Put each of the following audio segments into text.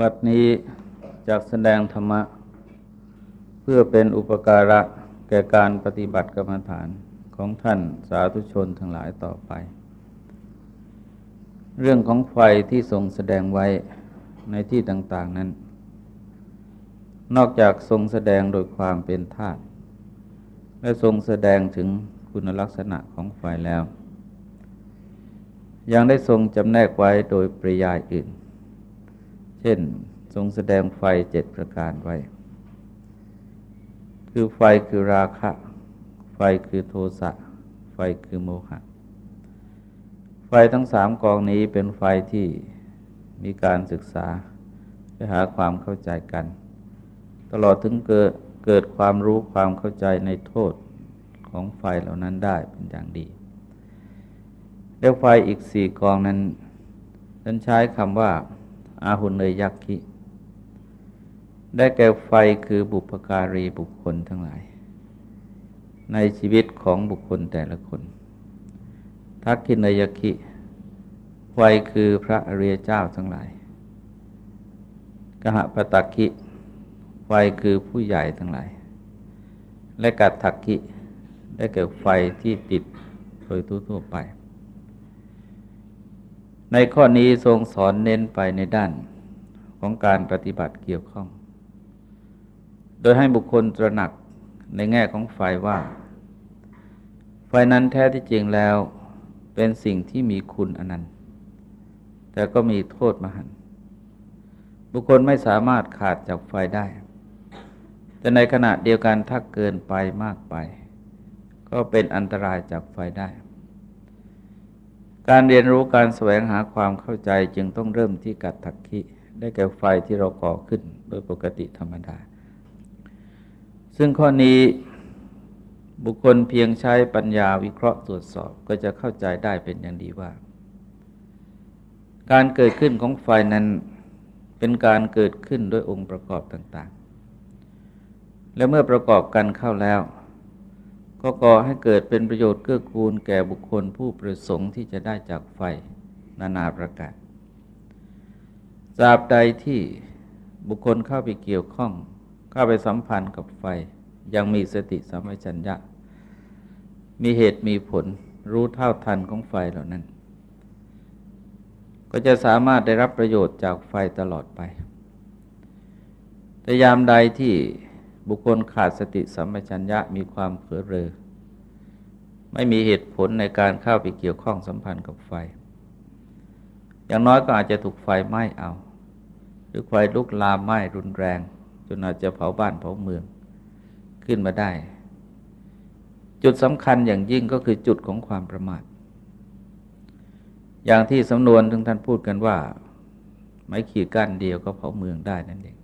บัดนี้จากแสดงธรรมะ เพื่อเป็นอุปการะแก่การปฏิบัติกรรมฐานของท่านสาธุชนทั้งหลายต่อไป เรื่องของไฟที่ทรงแสดงไว้ในที่ต่าง ๆนั้น นอกจากทรงแสดงโดยความเป็นธาตุและทรงแสดงถึงคุณลักษณะของไฟแล้ว ยังได้ทรงจำแนกไว้โดยปริยายอื่น เช่น ทรงแสดงไฟเจ็ดประการไว้ คือไฟคือราคะ ไฟคือโทสะ ไฟคือโมหะ ไฟทั้งสามกองนี้เป็นไฟที่มีการศึกษาไปหาความเข้าใจกัน ตลอดถึงเกิดเกิดความรู้ความเข้าใจในโทษของไฟเหล่านั้นได้เป็นอย่างดีแล้วไฟอีกสี่กองนั้นนั้นใช้คำว่า อาหุนเนยยักษิได้แก่ไฟคือบุพการีบุคคลทั้งหลาย ในชีวิตของบุคคลแต่ละคน ทักขินยคิไฟคือพระอริยเจ้าทั้งหลาย กหปตักคิไฟคือผู้ใหญ่ทั้งหลาย และกัตถักคิได้แก่ไฟที่ติดโดยทั่วไป ในข้อนี้ทรงสอนเน้นไปในด้านของการปฏิบัติเกี่ยวข้อง โดยให้บุคคลตระหนักในแง่ของไฟว่า ไฟนั้นแท้ที่จริงแล้วเป็นสิ่งที่มีคุณอนันต์ แต่ก็มีโทษมหันบุคคลไม่สามารถขาดจากไฟได้ แต่ในขณะเดียวกันถ้าเกินไปมากไป ก็เป็นอันตรายจากไฟได้ การเรียนรู้การแสวงหาความเข้าใจจึงต้องเริ่มที่กัดถักขีได้แก่ไฟที่เราก่อขึ้นโดยปกติธรรมดา ซึ่งข้อนี้บุคคลเพียงใช้ปัญญาวิเคราะห์ตรวจสอบก็จะเข้าใจได้เป็นอย่างดีว่า การเกิดขึ้นของไฟนั้นเป็นการเกิดขึ้นด้วยองค์ประกอบต่างๆ และเมื่อประกอบกันเข้าแล้ว ก็ก่อให้เกิดเป็นประโยชน์เกื้อกูลแก่บุคคลผู้ประสงค์ที่จะได้จากไฟนานาประการตราบใดที่บุคคลเข้าไปเกี่ยวข้อง เข้าไปสัมพันธ์กับไฟ ยังมีสติสัมปชัญญะ มีเหตุมีผลรู้เท่าทันของไฟเหล่านั้น ก็จะสามารถได้รับประโยชน์จากไฟตลอดไป แต่ยามใดที่ บุคคลขาดสติสัมปชัญญะมีความเผลอเรอ ไม่มีเหตุผลในการเข้าไปเกี่ยวข้องสัมพันธ์กับไฟ อย่างน้อยก็อาจจะถูกไฟไหม้เอา หรือไฟลุกลามไหม้รุนแรง จนอาจจะเผาบ้านเผาเมืองขึ้นมาได้ จุดสำคัญอย่างยิ่งก็คือจุดของความประมาทอย่างที่สำนวนทึงท่านพูดกันว่า ไม่ขีดกั้นเดียวก็เผาเมืองได้นั่นเอง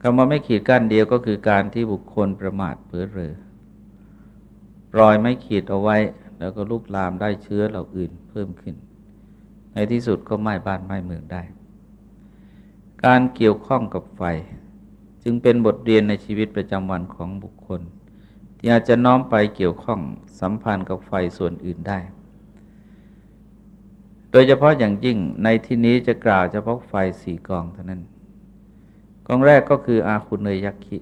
คำว่าไม่ขีดกั้นเดียวก็คือการที่บุคคลประมาทเผลอเรอปล่อยไม่ขีดเอาไว้ แล้วก็ลุกลามได้เชื้อเหล่าอื่นเพิ่มขึ้น ในที่สุดก็ไหม้บ้านไหม้เมืองได้ การเกี่ยวข้องกับไฟ จึงเป็นบทเรียนในชีวิตประจำวันของบุคคลที่อาจจะน้อมไปเกี่ยวข้องสัมพันธ์กับไฟส่วนอื่นได้ โดยเฉพาะอย่างยิ่งในที่นี้จะกล่าวเฉพาะไฟสี่กองเท่านั้น กองแรกก็คืออาคุเนยยักษิ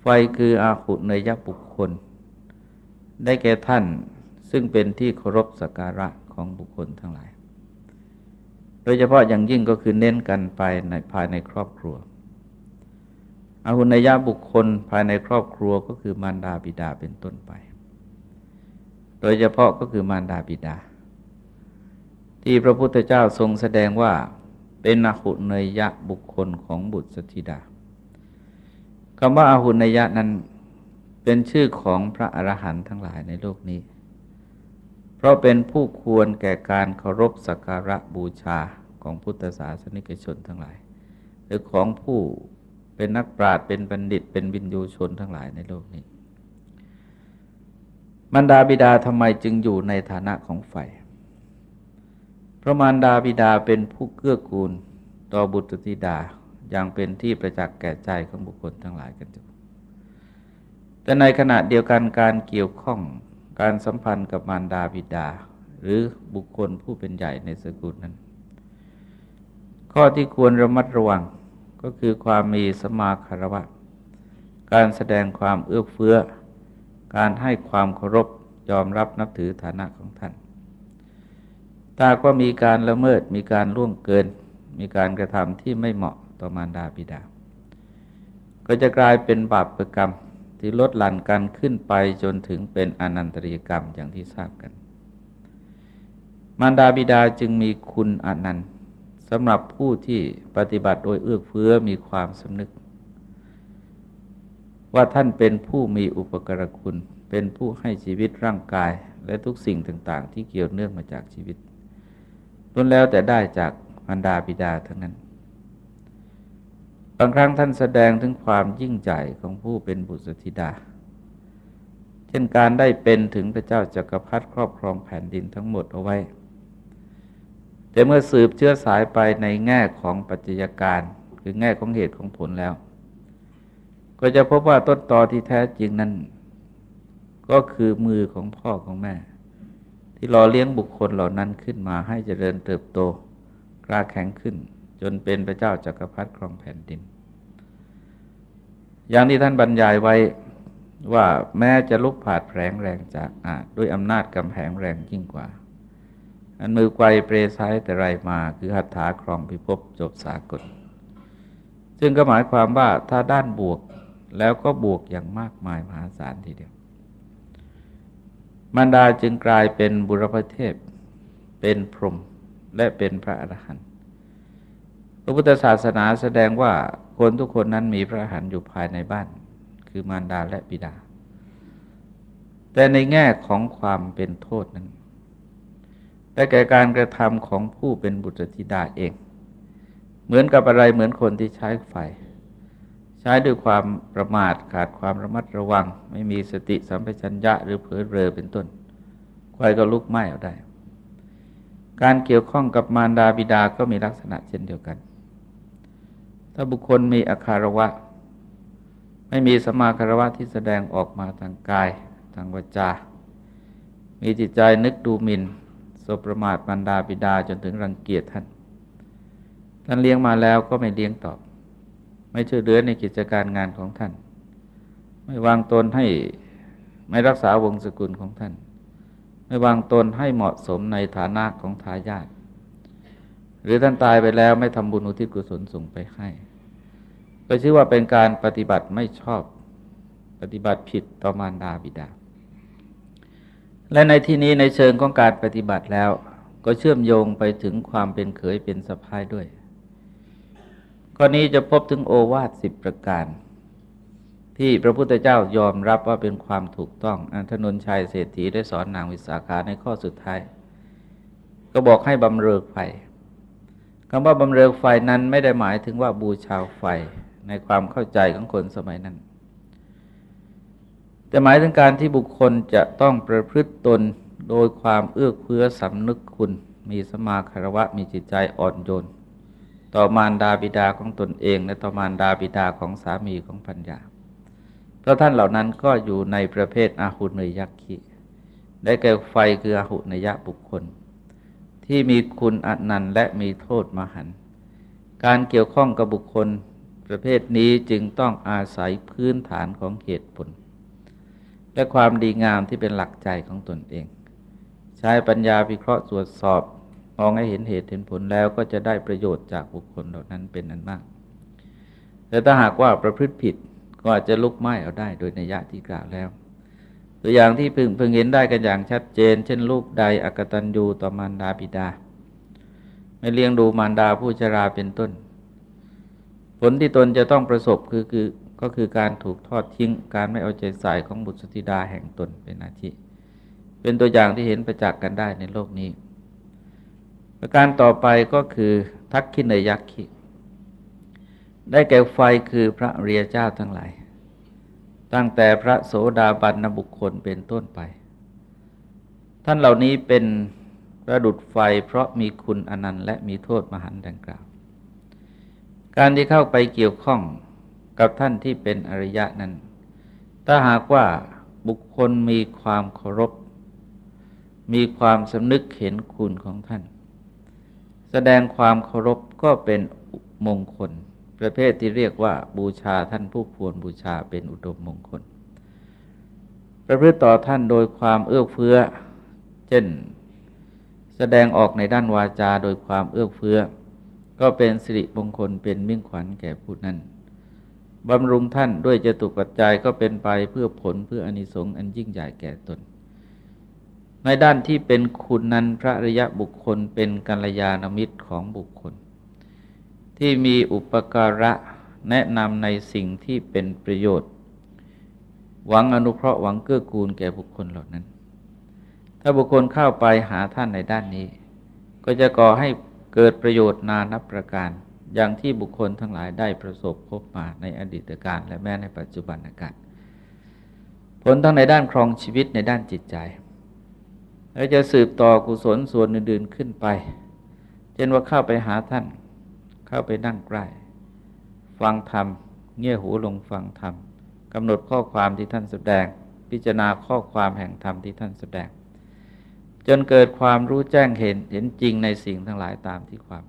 ไฟคืออาคุเนยยักบุคคล ได้แก่ท่านซึ่งเป็นที่เคารพสักการะของบุคคลทั้งหลาย โดยเฉพาะอย่างยิ่งก็คือเน้นกันไปในภายในครอบครัว อาหุนยะบุคคลภายในครอบครัวก็คือมารดาบิดาเป็นต้นไป โดยเฉพาะก็คือมารดาบิดา ที่พระพุทธเจ้าทรงแสดงว่า เป็นอาหุเนยะบุคคลของบุตรสธิดาคำว่าอาหุเนยะนั้นเป็นชื่อของพระอรหันต์ทั้งหลายในโลกนี้ เพราะเป็นผู้ควรแก่การเคารพสักการะบูชาของพุทธศาสนิกชนทั้งหลาย หรือของผู้เป็นนักปราชญ์เป็นบัณฑิตเป็นวินยูชนทั้งหลายในโลกนี้มารดาบิดาทำไมจึงอยู่ในฐานะของไฟ พระมารดาบิดาเป็นผู้เกื้อกูล ต่อบุตรธิดาอย่างเป็นที่ประจักษ์แก่ใจของบุคคลทั้งหลายกันอยู่แต่ในขณะเดียวกันการเกี่ยวข้องการสัมพันธ์กับมารดาบิดา หรือบุคคลผู้เป็นใหญ่ในสกุลนั้น ข้อที่ควรระมัดระวังก็คือความมีสมาคารวะ การแสดงความเอื้อเฟื้อ การให้ความเคารพยอมรับนับถือฐานะของท่าน ถ้าก็มีการละเมิดมีการล่วงเกิน มีการกระทำที่ไม่เหมาะต่อมารดาบิดา ก็จะกลายเป็นบาปประกรรมที่ลดหลั่นกันขึ้นไปจนถึงเป็นอนันตริยกรรมอย่างที่ทราบกัน มารดาบิดาจึงมีคุณอนันต์สำหรับผู้ที่ปฏิบัติโดยเอื้อเฟื้อมีความสำนึก ว่าท่านเป็นผู้มีอุปกรคุณ เป็นผู้ให้ชีวิตร่างกาย และทุกสิ่งต่าง ๆ ที่เกี่ยวเนื่องมาจากชีวิต ล้วนแล้วแต่ได้จากมารดาบิดาทั้งนั้น บางครั้งท่านแสดงถึงความยิ่งใหญ่ของผู้เป็นบุตรธิดา เช่นการได้เป็นถึงพระเจ้าจากักรพรรดิครอบครองแผ่นดินทั้งหมดเอาไว้ แต่เมื่อสืบเชื้อสายไปในแง่ของปัจจัยการคือแง่ของเหตุของผลแล้ว ก็จะพบว่าต้นตอที่แท้จริงนั้น ก็คือมือของพ่อของแม่ ที่หล่อเลี้ยงบุคคลเหล่านั้นขึ้นมาให้เจริญเติบโตกล้าแข็งขึ้น จนเป็นพระเจ้าจากักรพรรดิครองแผ่นดิน อย่างที่ท่านบรรยายไว้ว่าแม้จะลุกผาดแผลงแรงจากอาด้วยอำนาจกำแพงแรงยิ่งกว่า อันมือไกวเปรซ้ายแต่ไรมาคือหัตถาครองพิภพจบสากล ซึ่งก็หมายความว่าถ้าด้านบวกแล้วก็บวกอย่างมากมายมหาศาลทีเดียว มารดาจึงกลายเป็นบุรพเทพ เป็นพรหมและเป็นพระอรหันต์พระพุทธศาสนาแสดงว่าคนทุกคนนั้นมีพระอรหันต์อยู่ภายในบ้าน คือมารดาและบิดา แต่ในแง่ของความเป็นโทษนั้น แต่แก่การกระทำของผู้เป็นบุตรธิดาเอง เหมือนกับอะไรเหมือนคนที่ใช้ไฟ ใช้ด้วยความประมาทขาดความระมัดระวัง ไม่มีสติสัมปชัญญะหรือเผลอเรอเป็นต้นไฟก็ลุกไหม้เอาได้ การเกี่ยวข้องกับมารดาบิดาก็มีลักษณะเช่นเดียวกัน ถ้าบุคคลมีอาคารวะ ไม่มีสมาคารวะที่แสดงออกมาทางกาย ทางวาจา มีจิตใจนึกดูหมิน่นสบประมาทมารดาบิดาจนถึงรังเกียจท่าน ท่านเลี้ยงมาแล้วก็ไม่เลี้ยงตอบ ไม่ช่วยเหลือในกิจการงานของท่าน ไม่วางตนให้ไม่รักษาวงศกุลของท่าน ไม่วางตนให้เหมาะสมในฐานะของทายาทหรือท่านตายไปแล้วไม่ทำบุญอุทิศกุศลส่งไปให้ก็ชื่อว่าเป็นการปฏิบัติไม่ชอบปฏิบัติผิดต่อมารดาบิดา และในที่นี้ในเชิงของการปฏิบัติแล้ว ก็เชื่อมโยงไปถึงความเป็นเขยเป็นสะพ้ายด้วย ข้อนี้จะพบถึงโอวาทสิบประการ ที่พระพุทธเจ้ายอมรับว่าเป็นความถูกต้องอันธนนชัยเศรษฐีได้สอนนางวิสาขาในข้อสุดท้าย ก็บอกให้บำเรอไฟคำว่าบำเรอไฟนั้นไม่ได้หมายถึงว่าบูชาไฟในความเข้าใจของคนสมัยนั้น แต่หมายถึงการที่บุคคลจะต้องประพฤติตนโดยความเอื้อเฟื้อสำนึกคุณ มีสมาคารวะมีจิตใจอ่อนโยน ต่อมารดาบิดาของตนเอง และต่อมารดาบิดาของสามีของพัญญา เพราะท่านเหล่านั้นก็อยู่ในประเภทอาหุเนยักขิได้แก่ไฟคืออาหุเนยะบุคคล ที่มีคุณอนันต์และมีโทษมหัน การเกี่ยวข้องกับบุคคลประเภทนี้จึงต้องอาศัยพื้นฐานของเหตุผล และความดีงามที่เป็นหลักใจของตนเอง ใช้ปัญญาวิเคราะห์ตรวจสอบ มองให้เห็นเหตุเห็นผลแล้วก็จะได้ประโยชน์จากบุคคลเหล่านั้นเป็นอันมาก แต่ถ้าหากว่าประพฤติผิดก็อาจจะลุกไหม้เอาได้โดยในยยะที่กล่าวแล้ว ตัวอย่างที่พึงพึงเห็นได้กันอย่างชัดเจน เช่นลูกใดอกตันยูต่อมารดาบิดา ไม่เลี้ยงดูมารดาผู้ชราเป็นต้น ผลที่ตนจะต้องประสบคือคือก็คือการถูกทอดทิ้งการไม่เอาใจใส่ของบุตรสธิดาแห่งตนเป็นอาทิเป็นตัวอย่างที่เห็นประจักษ์กันได้ในโลกนี้ ประการต่อไปก็คือทักขินยักขิได้แก่ไฟคือพระเรียเจ้าทั้งหลาย ตั้งแต่พระโสดาบันนบุคคลเป็นต้นไป ท่านเหล่านี้เป็นประดุดไฟเพราะมีคุณอนันต์และมีโทษมหันดังกล่าว การที่เข้าไปเกี่ยวข้องกับท่านที่เป็นอริยะนั้น ถ้าหากว่าบุคคลมีความเคารพ มีความสำนึกเห็นคุณของท่าน แสดงความเคารพก็เป็นมงคล ประเภทที่เรียกว่าบูชาท่านผู้ควรบูชาเป็นอุดมมงคล ประพฤติต่อท่านโดยความเอื้อเฟื้อ เช่น แสดงออกในด้านวาจาโดยความเอื้อเฟื้อ ก็เป็นสิริมงคลเป็นมิ่งขวัญแก่ผู้นั้นบำรุงท่านด้วยเจตุปัจจัยก็เป็นไปเพื่อผลเพื่ออนิสงส์อันยิ่งใหญ่แก่ตน ในด้านที่เป็นคุณนั้นพระริยะบุคคลเป็นกัลยาณมิตรของบุคคล ที่มีอุปการะแนะนำในสิ่งที่เป็นประโยชน์ หวังอนุเคราะห์หวังเกื้อกูลแก่บุคคลเหล่านั้น ถ้าบุคคลเข้าไปหาท่านในด้านนี้ ก็จะก่อให้เกิดประโยชน์นานับประการ อย่างที่บุคคลทั้งหลายได้ประสบพบมาในอดีตการและแม้ในปัจจุบันการผลทั้งในด้านครองชีวิตในด้านจิตใจ แล้วจะสืบต่อกุศลส่วนอื่นๆขึ้นไป เช่นว่าเข้าไปหาท่าน เข้าไปนั่งใกล้ ฟังธรรม เงี่ยหูลงฟังธรรมกำหนดข้อความที่ท่านแสดง พิจารณาข้อความแห่งธรรมที่ท่านแสดง จนเกิดความรู้แจ้งเห็นเห็นจริงในสิ่งทั้งหลายตามที่ความ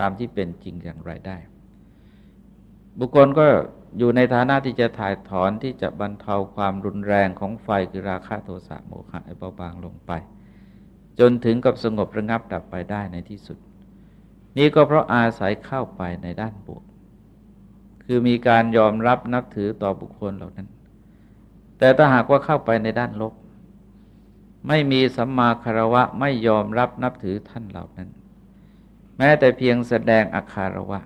ตามที่เป็นจริงอย่างไรได้ บุคคลก็ อยู่ในฐานะที่จะถ่ายถอนที่จะบรรเทาความรุนแรงของไฟคือราคะโทสะโมหะให้เบาบางลงไป จนถึงกับสงบระงับดับไปได้ในที่สุด นี่ก็เพราะอาศัยเข้าไปในด้านบวก คือมีการยอมรับนับถือต่อบุคคลเหล่านั้น แต่ถ้าหากว่าเข้าไปในด้านลบ ไม่มีสัมมาคารวะไม่ยอมรับนับถือท่านเหล่านั้น แม้แต่เพียงแสดงอาคารวะ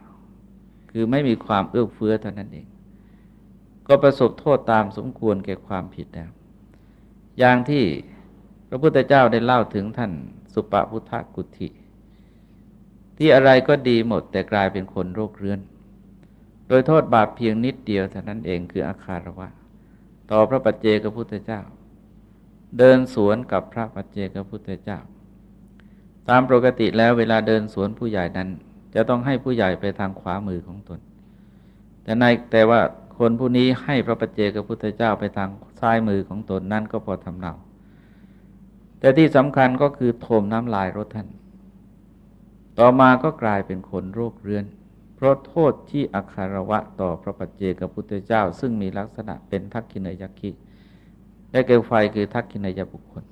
คือไม่มีความเอื้อเฟื้อเท่านั้นเอง ก็ประสบโทษตามสมควรแก่ความผิดแล้ว อย่างที่พระพุทธเจ้าได้เล่าถึงท่านสุปพุทธกุฏิที่อะไรก็ดีหมดแต่กลายเป็นคนโรคเรื้อน โดยโทษบาปเพียงนิดเดียวเท่านั้นเองคืออาคารวะ ต่อพระปัจเจกพุทธเจ้า เดินสวนกับพระปัจเจกพุทธเจ้า ตามปกติแล้วเวลาเดินสวนผู้ใหญ่นั้น จะต้องให้ผู้ใหญ่ไปทางขวามือของตน แต่ในแต่ว่า คนผู้นี้ให้พระปัจเจกพุทธเจ้าไปทางซ้ายมือของตนนั่นก็พอทำเนาแต่ที่สำคัญก็คือโถมน้ำลายรถท่าน ต่อมาก็กลายเป็นคนโรคเรื้อน เพราะโทษที่อัคารวะต่อพระปัจเจกพุทธเจ้า ซึ่งมีลักษณะเป็นทักขินยักขิและเกลไฟคือทักขินยบุคคล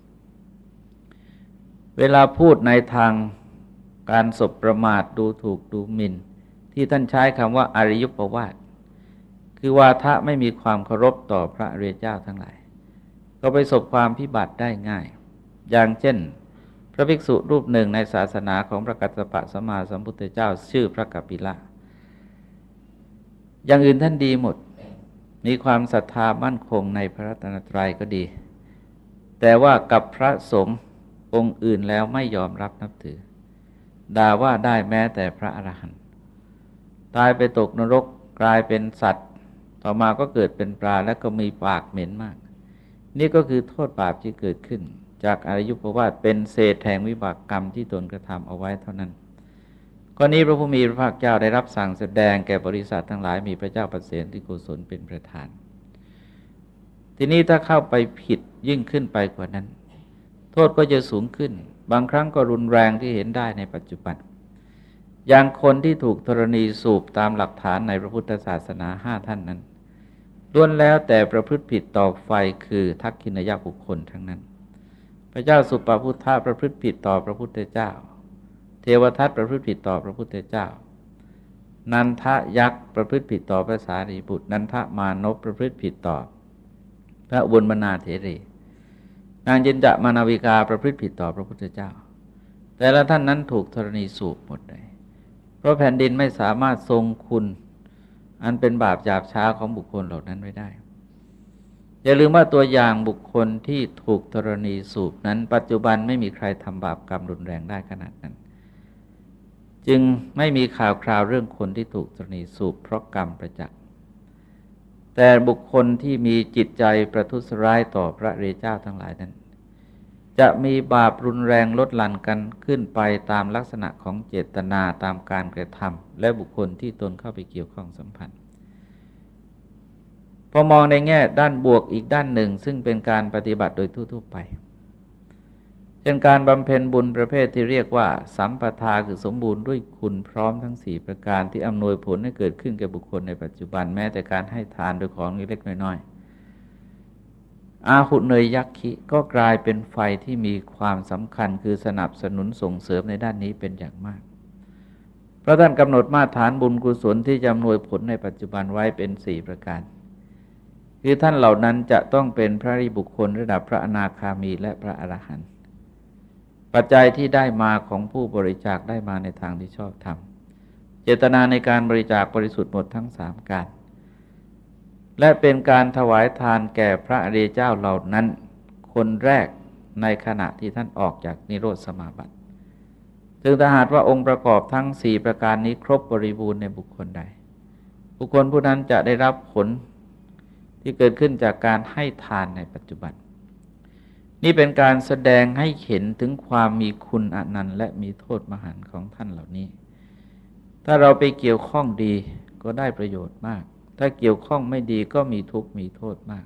เวลาพูดในทางการสบประมาทดูถูกดูหมิน่น ที่ท่านใช้คำว่าอริยุปวาท คือวาทะไม่มีความเคารพต่อพระเรียเจ้าทั้งหลาย ก็ไปสบความพิบัติได้ง่าย อย่างเช่น พระภิกษุรูปหนึ่งในศาสนาของพระกัสสปะสมาสัมพุทธเจ้าชื่อพระกัปปิละอย่างอื่นท่านดีหมด มีความศรัทธามั่นคงในพระรัตนตรัยก็ดี แต่ว่ากับพระสงฆ์องค์อื่นแล้วไม่ยอมรับนับถือ ด่าว่าได้แม้แต่พระอรหันต์ ตายไปตกนรกกลายเป็นสัตว์ ต่อมาก็เกิดเป็นปลาแล้วก็มีปากเหม็นมาก นี่ก็คือโทษบาปที่เกิดขึ้น จากอายุประวาทเป็นเศษแห่งวิบากกรรมที่ตนกระทำเอาไว้เท่านั้นก้อนนี้พระผู้มีพระภาคเจ้าได้รับสั่งแสดงแก่บริษัททั้งหลายมีพระเจ้าประเสริฐที่โกศลเป็นประธาน ทีนี้ถ้าเข้าไปผิดยิ่งขึ้นไปกว่านั้น โทษก็จะสูงขึ้น บางครั้งก็รุนแรงที่เห็นได้ในปัจจุบันอย่างคนที่ถูกธรณีสูบตามหลักฐานในพระพุทธศาสนาห้าท่านนั้น ล้วนแล้วแต่ประพฤติผิดต่อไฟคือทักขินยบุคคลทั้งนั้น พระเจ้าสุปาพุทธะประพฤติผิดต่อพระพุทธเจ้า เทวทัตประพฤติผิดต่อพระพุทธเจ้า นันทะยักษ์ประพฤติผิดต่อพระสารีบุตร นันทะมานพประพฤติผิดต่อ พระบุญมนาเถรี นางจินจะมานาวิกาประพฤติผิดต่อพระพุทธเจ้า แต่ละท่านนั้นถูกธรณีสูบหมดเลย เพราะแผ่นดินไม่สามารถทรงคุณ อันเป็นบาปหยาบช้าของบุคคลเหล่านั้นไว้ได้ อย่าลืมว่าตัวอย่างบุคคลที่ถูกธรณีสูบนั้น ปัจจุบันไม่มีใครทำบาปกรรมรุนแรงได้ขนาดนั้น จึงไม่มีข่าวคราวเรื่องคนที่ถูกธรณีสูบเพราะกรรมประจักษ์แต่บุคคลที่มีจิตใจประทุษร้ายต่อพระเรเจ้าทั้งหลายนั้น จะมีบาปรุนแรงลดหลั่นกันขึ้นไปตามลักษณะของเจตนาตามการกระทำและบุคคลที่ตนเข้าไปเกี่ยวข้องสัมพันธ์ พอมองในแง่ด้านบวกอีกด้านหนึ่ง ซึ่งเป็นการปฏิบัติโดยทั่วๆไปเช่นการบำเพ็ญบุญประเภทที่เรียกว่า สัมปทาคือสมบูรณ์ด้วยคุณพร้อมทั้งสี่ประการที่อำนวยผลให้เกิดขึ้นแก่บุคคลในปัจจุบันแม้แต่การให้ทานโดยของเล็กๆน้อยๆ อาหุเนยยักษิก็กลายเป็นไฟที่มีความสำคัญคือสนับสนุนส่งเสริมในด้านนี้เป็นอย่างมากเพราะท่านกำหนดมาตรฐานบุญกุศลที่จะอำนวยผลในปัจจุบันไว้เป็นสี่ประการ คือท่านเหล่านั้นจะต้องเป็นพระริบุคคลระดับพระอนาคามีและพระอรหันต์ปัจจัยที่ได้มาของผู้บริจาคได้มาในทางที่ชอบธรรม เจตนาในการบริจาคบริสุทธิ์หมดทั้งสามการ และเป็นการถวายทานแก่พระอริยเจ้าเหล่านั้น คนแรกในขณะที่ท่านออกจากนิโรธสมาบัติถึงถ้าหากว่าองค์ประกอบทั้งสี่ประการนี้ครบบริบูรณ์ในบุคคลใด บุคคลผู้นั้นจะได้รับผลที่เกิดขึ้นจากการให้ทานในปัจจุบัน นี่เป็นการแสดงให้เห็นถึงความมีคุณอนันต์และมีโทษมหันต์ของท่านเหล่านี้ ถ้าเราไปเกี่ยวข้องดีก็ได้ประโยชน์มาก ถ้าเกี่ยวข้องไม่ดีก็มีทุกข์มีโทษมาก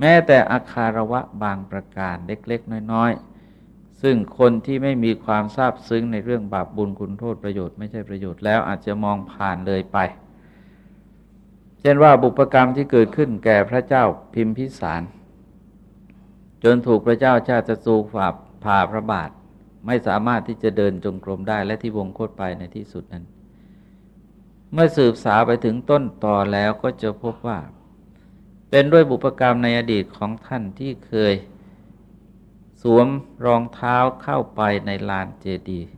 แม้แต่อาคารวะบางประการเล็กๆ น้อยๆ ซึ่งคนที่ไม่มีความทราบซึ้งในเรื่องบาปบุญคุณโทษประโยชน์ไม่ใช่ประโยชน์แล้วอาจจะมองผ่านเลยไป เช่นว่าบุพกรรมที่เกิดขึ้นแก่พระเจ้าพิมพิสาร จนถูกพระเจ้าชาติสูฝ่าผ่าพระบาท ไม่สามารถที่จะเดินจงกรมได้และที่วงโคตรไปในที่สุดนั้น เมื่อสืบสาวไปถึงต้นต่อแล้วก็จะพบว่า เป็นด้วยบุพกรรมในอดีตของท่านที่เคย สวมรองเท้าเข้าไปในลานเจดีย์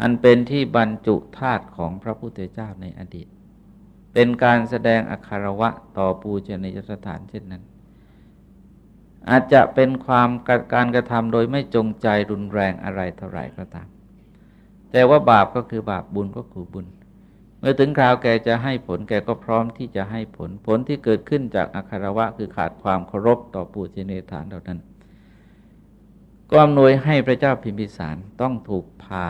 อันเป็นที่บรรจุธาตุของพระพุทธเจ้าในอดีต เป็นการแสดงอคารวะต่อปูชนียสถานเช่นนั้น อาจจะเป็นความการกระทำโดยไม่จงใจรุนแรงอะไรเท่าไหร่ก็ตาม แต่ว่าบาปก็คือบาปบุญก็คือบุญ เมื่อถึงคราวแกจะให้ผลแกก็พร้อมที่จะให้ผลผลที่เกิดขึ้นจากอัคารวะคือขาดความเคารพต่อปูชนียสถานเหล่านั้น ก็อำนวยให้พระเจ้าพิมพิสารต้องถูกพา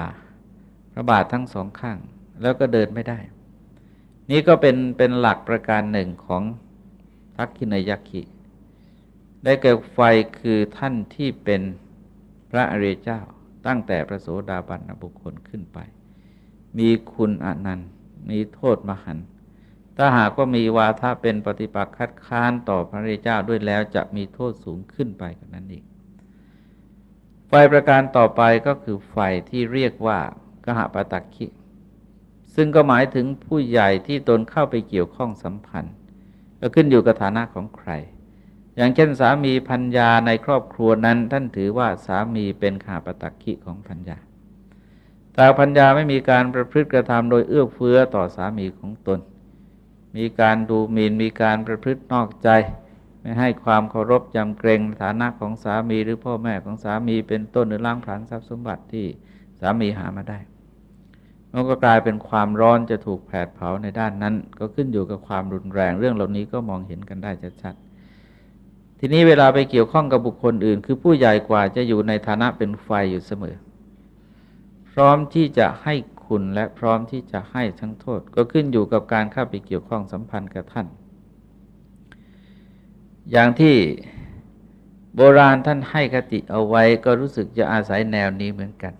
พระบาททั้งสองข้าง แล้วก็เดินไม่ได้ นี่ก็เป็นเป็นหลักประการหนึ่งของทักขินยักขิได้เกิดไฟคือท่านที่เป็นพระอริยเจ้าตั้งแต่พระโสดาบันบุคคลขึ้นไป มีคุณอนันต์ มีโทษมหันถ้าหากว่ามีวาทะเป็นปฏิปักษ์คัดค้านต่อพระริเจ้าด้วยแล้วจะมีโทษสูงขึ้นไปกว่านั้นอีก ไฟประการต่อไปก็คือไฟที่เรียกว่ากหปตักขิซึ่งก็หมายถึงผู้ใหญ่ที่ตนเข้าไปเกี่ยวข้องสัมพันธ์ ก็ขึ้นอยู่กับฐานะของใคร อย่างเช่นสามีพัญญาในครอบครัวนั้นท่านถือว่าสามีเป็นขาปตักขิของพัญญา แต่พัญญาไม่มีการประพฤติกระทำโดยเอื้อเฟื้อต่อสามีของตน มีการดูหมิ่นมีการประพฤตินอกใจ ไม่ให้ความเคารพจำเกรงฐานะของสามีหรือพ่อแม่ของสามีเป็นต้นหรือล้างผลาญทรัพย์สมบัติที่สามีหามาได้มันก็กลายเป็นความร้อนจะถูกแผดเผาในด้านนั้น ก็ขึ้นอยู่กับความรุนแรงเรื่องเหล่านี้ก็มองเห็นกันได้ชัดๆทีนี้เวลาไปเกี่ยวข้องกับบุคคลอื่น คือผู้ใหญ่กว่าจะอยู่ในฐานะเป็นไฟอยู่เสมอ ร้อมที่จะให้คุณและพร้อมที่จะให้ทั้งโทษ ก็ขึ้นอยู่กับการเข้าไปเกี่ยวข้องสัมพันธ์กับท่าน อย่างที่โบราณท่านให้คติเอาไว้ก็รู้สึกจะอาศัยแนวนี้เหมือนกัน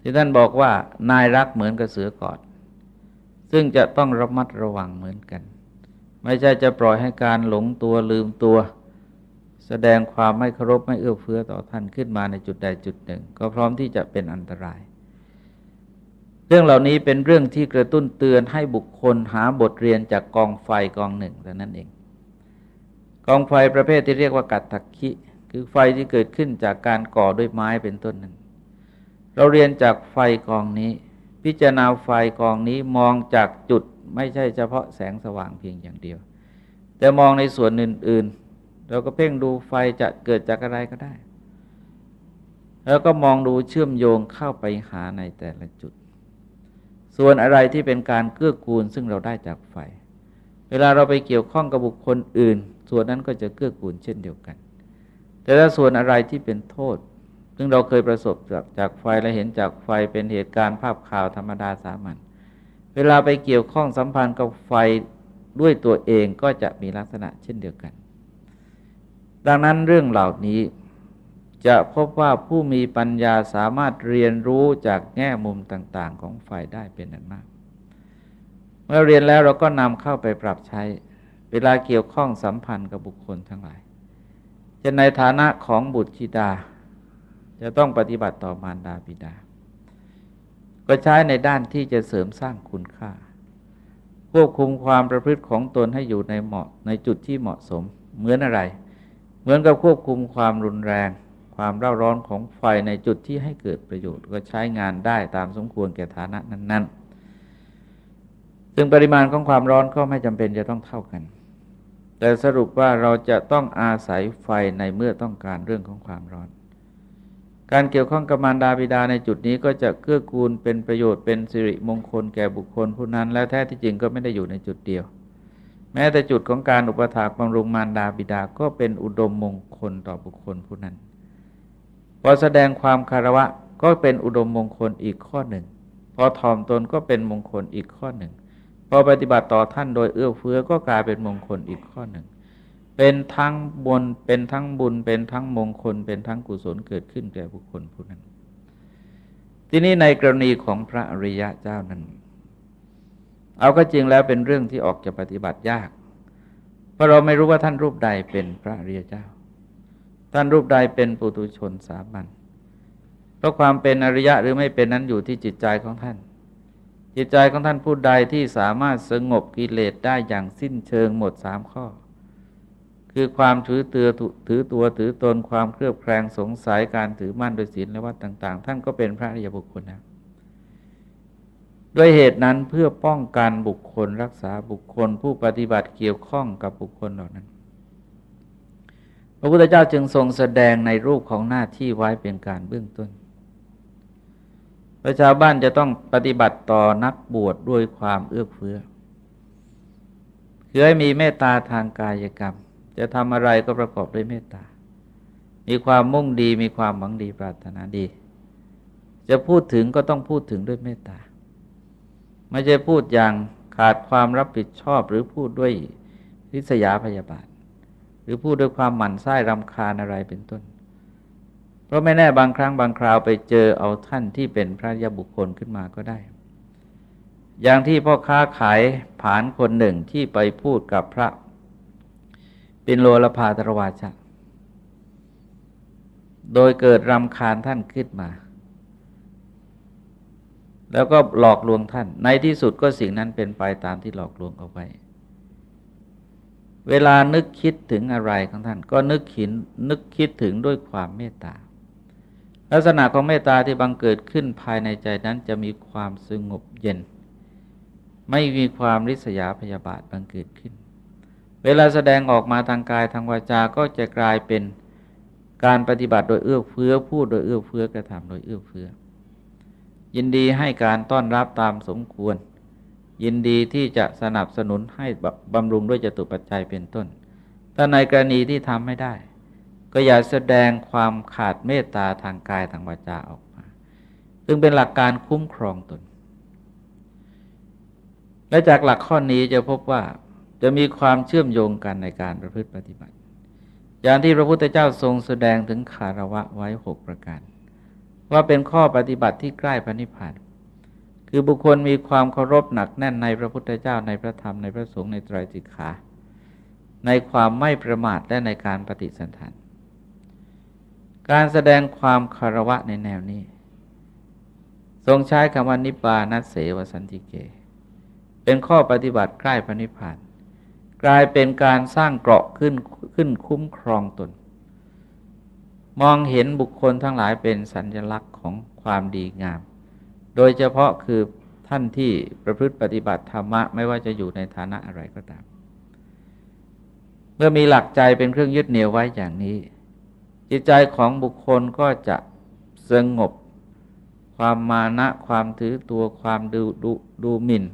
ที่ท่านบอกว่านายรักเหมือนกับเสือกอด ซึ่งจะต้องระมัดระวังเหมือนกัน ไม่ใช่จะปล่อยให้การหลงตัวลืมตัว แสดงความไม่เคารพไม่เอื้อเฟื้อต่อท่านขึ้นมาในจุดใดจุดหนึ่ง ก็พร้อมที่จะเป็นอันตราย เรื่องเหล่านี้เป็นเรื่องที่กระตุ้นเตือนให้บุคคลหาบทเรียนจากกองไฟกองหนึ่งแต่นั้นเอง กองไฟประเภทที่เรียกว่ากัตถักขิคือไฟที่เกิดขึ้นจากการก่อด้วยไม้เป็นต้นนั้น เราเรียนจากไฟกองนี้ พิจารณาไฟกองนี้มองจากจุดไม่ใช่เฉพาะแสงสว่างเพียงอย่างเดียว แต่มองในส่วนอื่น เราก็เพ่งดูไฟจะเกิดจากอะไรก็ได้ แล้วก็มองดูเชื่อมโยงเข้าไปหาในแต่ละจุด ส่วนอะไรที่เป็นการเกื้อกูลซึ่งเราได้จากไฟ เวลาเราไปเกี่ยวข้องกับบุคคลอื่น ส่วนนั้นก็จะเกื้อกูลเช่นเดียวกัน แต่ถ้าส่วนอะไรที่เป็นโทษ ซึ่งเราเคยประสบจากจากไฟและเห็นจากไฟเป็นเหตุการณ์ภาพข่าวธรรมดาสามัญ เวลาไปเกี่ยวข้องสัมพันธ์กับไฟด้วยตัวเองก็จะมีลักษณะเช่นเดียวกัน ดังนั้นเรื่องเหล่านี้จะพบว่าผู้มีปัญญาสามารถเรียนรู้จากแง่มุมต่างๆ ของฝ่ายได้เป็นอันมาก เมื่อเรียนแล้วเราก็นำเข้าไปปรับใช้ เวลาเกี่ยวข้องสัมพันธ์กับบุคคลทั้งหลาย จะในฐานะของบุตรธิดา จะต้องปฏิบัติต่อมารดาบิดา ก็ใช้ในด้านที่จะเสริมสร้างคุณค่า ควบคุมความประพฤติของตนให้อยู่ในเหมาะในจุดที่เหมาะสมเหมือนอะไร เหมือนกับควบคุมความรุนแรง ความเร่าร้อนของไฟในจุดที่ให้เกิดประโยชน์ ก็ใช้งานได้ตามสมควรแก่ฐานะนั้น ๆ ซึ่งปริมาณของความร้อนก็ไม่จำเป็นจะต้องเท่ากัน แต่สรุปว่าเราจะต้องอาศัยไฟในเมื่อต้องการเรื่องของความร้อน การเกี่ยวข้องกับมารดาบิดาในจุดนี้ก็จะเกื้อกูลเป็นประโยชน์เป็นสิริมงคลแก่บุคคลผู้นั้น และแท้ที่จริงก็ไม่ได้อยู่ในจุดเดียว แม้แต่จุดของการอุปถากบำรุงมารดาบิดาก็เป็นอุดมมงคลต่อบุคคลผู้นั้น พอแสดงความคารวะก็เป็นอุดมมงคลอีกข้อหนึ่ง พอทอมตนก็เป็นมงคลอีกข้อหนึ่ง พอปฏิบัติต่อท่านโดยเอื้อเฟื้อก็กลายเป็นมงคลอีกข้อหนึ่ง เป็นทั้งบนเป็นทั้งบุญ เป็นทั้งมงคล เป็นทั้งกุศลเกิดขึ้นแก่บุคคลผู้นั้น ทีนี้ในกรณีของพระอริยะเจ้านั้น เอาก็จริงแล้วเป็นเรื่องที่ออกจะปฏิบัติยาก เพราะเราไม่รู้ว่าท่านรูปใดเป็นพระอริยเจ้า ท่านรูปใดเป็นปุตุชนสามัญเพราะความเป็นอริยะหรือไม่เป็นนั้นอยู่ที่จิตใจของท่าน จิตใจของท่านผู้ใดที่สามารถสงบกิเลสได้อย่างสิ้นเชิงหมดสามข้อ คือความถือเตือถือตัวถือตนความเครือบแคลงสงสัยการถือมั่นโดยศีลและวัดต่าง ๆ ท่านก็เป็นพระอริยบุคคลนะ ด้วยเหตุนั้นเพื่อป้องกันบุคคลรักษาบุคคลผู้ปฏิบัติเกี่ยวข้องกับบุคคลเหล่านั้น พระพุทธเจ้าจึงทรงแสดงในรูปของหน้าที่ไว้เป็นการเบื้องต้นประชาบ้านจะต้องปฏิบัติต่อนักบวชดด้วยความเอื้อเฟื้อคือให้มีเมตตาทางกายกรรม จะทำอะไรก็ประกอบด้วยเมตตา มีความมุ่งดีมีความหวังดีปรารถนาดี จะพูดถึงก็ต้องพูดถึงด้วยเมตตา ไม่ใช่พูดอย่างขาดความรับผิดชอบหรือพูดด้วยริษยาพยาบาท หรือพูดด้วยความหมั่นไส้รำคาญอะไรเป็นต้น เพราะไม่แน่บางครั้งบางคราวไปเจอเอาท่านที่เป็นพระยาบุคคลขึ้นมาก็ได้ อย่างที่พ่อค้าขายผานคนหนึ่งที่ไปพูดกับพระปินโลลพาตรวาชะโดยเกิดรำคาญท่านขึ้นมา แล้วก็หลอกลวงท่าน ในที่สุดก็สิ่งนั้นเป็นไปตามที่หลอกลวงเอาไว้ เวลานึกคิดถึงอะไรของท่าน ก็นึกขินนึกคิดถึงด้วยความเมตตา ลักษณะของเมตตาที่บังเกิดขึ้นภายในใจนั้นจะมีความสงบเย็น ไม่มีความริษยาพยาบาทบังเกิดขึ้น เวลาแสดงออกมาทางกายทางวาจาก็จะกลายเป็นการปฏิบัติโดยเอื้อเฟื้อพูดโดยเอื้อเฟื้อกระทำโดยเอื้อเฟื้อ ยินดีให้การต้อนรับตามสมควร ยินดีที่จะสนับสนุนให้บำรุงด้วยจตุปัจจัยเป็นต้น ถ้าในกรณีที่ทำไม่ได้ ก็อย่าแสดงความขาดเมตตาทางกายทางวาจาออกมา ซึ่งเป็นหลักการคุ้มครองตน และจากหลักข้อนี้จะพบว่าจะมีความเชื่อมโยงกันในการประพฤติปฏิบัติ อย่างที่พระพุทธเจ้าทรงแสดงถึงคารวะไว้หกประการ ว่าเป็นข้อปฏิบัติที่ใกล้พระนิพพานคือบุคคลมีความเคารพหนักแน่นในพระพุทธเจ้าในพระธรรมในพระสงฆ์ในไตรจิกขา ในความไม่ประมาทและในการปฏิสันทานการแสดงความคารวะในแนวนี้ ทรงใช้คำว่านิบานัสเสวสันติเก เป็นข้อปฏิบัติใกล้พระนิพพาน กลายเป็นการสร้างเกราะขึ้นขึ้นคุ้มครองตน มองเห็นบุคคลทั้งหลายเป็นสัญลักษณ์ของความดีงาม โดยเฉพาะคือท่านที่ประพฤติปฏิบัติธรรมะ ไม่ว่าจะอยู่ในฐานะอะไรก็ตาม เมื่อมีหลักใจเป็นเครื่องยึดเหนี่ยวไว้อย่างนี้ จิตใจของบุคคลก็จะสงบ ความมานะความถือตัวความดูดูดูหมิน่น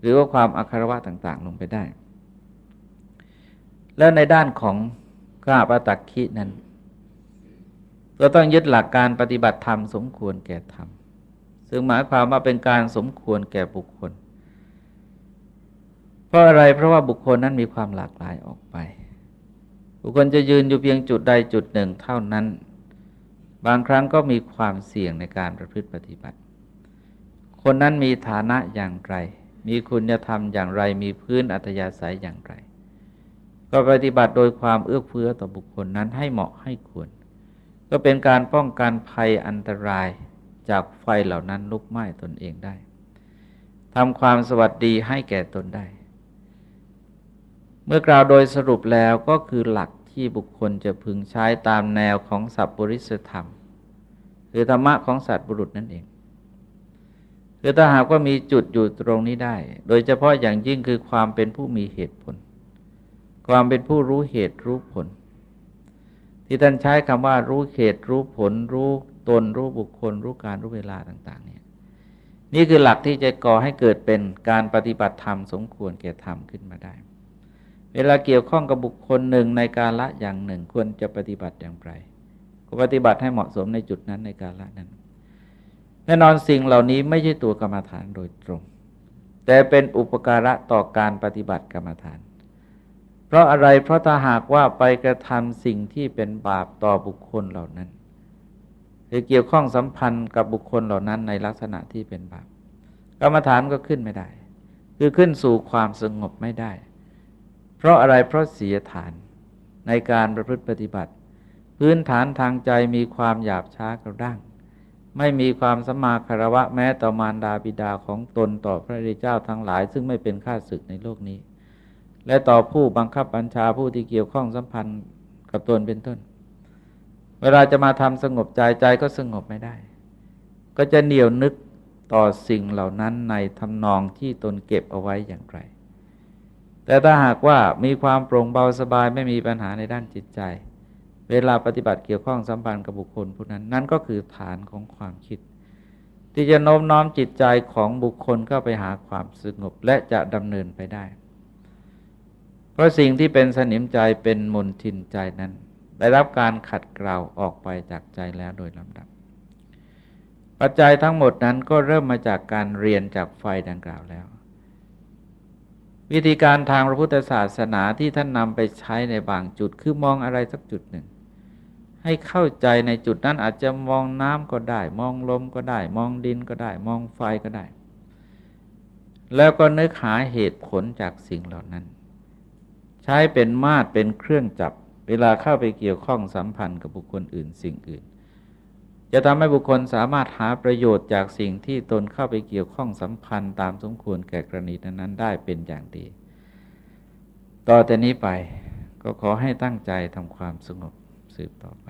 หรือว่าความอัคารวะต่าง ๆ ลงไปได้ แล้วในด้านของกาปตักขินั้น ก็ต้องยึดหลักการปฏิบัติธรรมสมควรแก่ธรรม ซึ่งหมายความว่าเป็นการสมควรแก่บุคคล เพราะอะไรเพราะว่าบุคคลนั้นมีความหลากหลายออกไป บุคคลจะยืนอยู่เพียงจุดใดจุดหนึ่งเท่านั้น บางครั้งก็มีความเสี่ยงในการประพฤติปฏิบัติ คนนั้นมีฐานะอย่างไร มีคุณธรรมอย่างไร มีพื้นอัตยาศัยอย่างไร ก็ปฏิบัติโดยความเอื้อเฟื้อต่อบุคคลนั้นให้เหมาะให้ควร ก็เป็นการป้องกันภัยอันตรายจากไฟเหล่านั้นลุกไหม้ตนเองได้ทำความสวัสดีให้แก่ตนได้ เมื่อกล่าวโดยสรุปแล้วก็คือหลักที่บุคคลจะพึงใช้ตามแนวของสัพปริสธรรม คือธรรมะของสัตว์บุรุษนั่นเอง คือถ้าหากว่ามีจุดอยู่ตรงนี้ได้ โดยเฉพาะอย่างยิ่งคือความเป็นผู้มีเหตุผล ความเป็นผู้รู้เหตุรู้ผล ที่ท่านใช้คำว่ารู้เหตุรู้ผลรู้ตนรู้บุคคล รู้การรู้เวลาต่าง ๆ เนี่ย นี่คือหลักที่จะก่อให้เกิดเป็นการปฏิบัติธรรมสมควรแก่ธรรมขึ้นมาได้ เวลาเกี่ยวข้องกับบุคคลหนึ่งในการละอย่างหนึ่งควรจะปฏิบัติอย่างไรก็ปฏิบัติให้เหมาะสมในจุดนั้นในการละนั้น แน่นอนสิ่งเหล่านี้ไม่ใช่ตัวกรรมฐานโดยตรง แต่เป็นอุปการะต่อการปฏิบัติกรรมฐาน เพราะอะไรเพราะถ้าหากว่าไปกระทำสิ่งที่เป็นบาปต่อบุคคลเหล่านั้น หรือเกี่ยวข้องสัมพันธ์กับบุคคลเหล่านั้นในลักษณะที่เป็นบาปกรรมฐานก็ขึ้นไม่ได้ คือขึ้นสู่ความสงบไม่ได้ เพราะอะไรเพราะเสียฐานในการประพฤติปฏิบัติ พื้นฐานทางใจมีความหยาบช้ากระด้าง ไม่มีความสมาคารวะแม้ต่อมารดาบิดาของตนต่อพระริเจ้าทั้งหลาย ซึ่งไม่เป็นข้าศึกในโลกนี้ และต่อผู้บังคับบัญชาผู้ที่เกี่ยวข้องสัมพันธ์กับตนเป็นต้น เวลาจะมาทำสงบใจใจก็สงบไม่ได้ ก็จะเหนียวนึกต่อสิ่งเหล่านั้นในทำนองที่ตนเก็บเอาไว้อย่างไร แต่ถ้าหากว่ามีความโปร่งเบาสบายไม่มีปัญหาในด้านจิตใจ เวลาปฏิบัติเกี่ยวข้องสัมพันธ์กับบุคคลผู้นั้นนั่นก็คือฐานของความคิด ที่จะโน้มน้อมจิตใจของบุคคลเข้าไปหาความสงบและจะดำเนินไปได้ ราะสิ่งที่เป็นสนิมใจเป็นมนทินใจนั้น ได้รับการขัดเกลาออกไปจากใจแล้วโดยลำดับ ปัจจัยทั้งหมดนั้นก็เริ่มมาจากการเรียนจากไฟดังกล่าวแล้ว วิธีการทางพระพุทธศาสนาที่ท่านนำไปใช้ในบางจุดคือมองอะไรสักจุดหนึ่ง ให้เข้าใจในจุดนั้นอาจจะมองน้ำก็ได้ มองลมก็ได้ มองดินก็ได้ มองไฟก็ได้ แล้วก็นึกหาเหตุผลจากสิ่งเหล่านั้น ใช้เป็นมาตรเป็นเครื่องจับ เวลาเข้าไปเกี่ยวข้องสัมพันธ์กับบุคคลอื่นสิ่งอื่น จะทำให้บุคคลสามารถหาประโยชน์จากสิ่งที่ตนเข้าไปเกี่ยวข้องสัมพันธ์ตามสมควรแก่กรณีนั้นได้เป็นอย่างดี ต่อแต่นี้ไปก็ขอให้ตั้งใจทำความสงบสืบต่อไป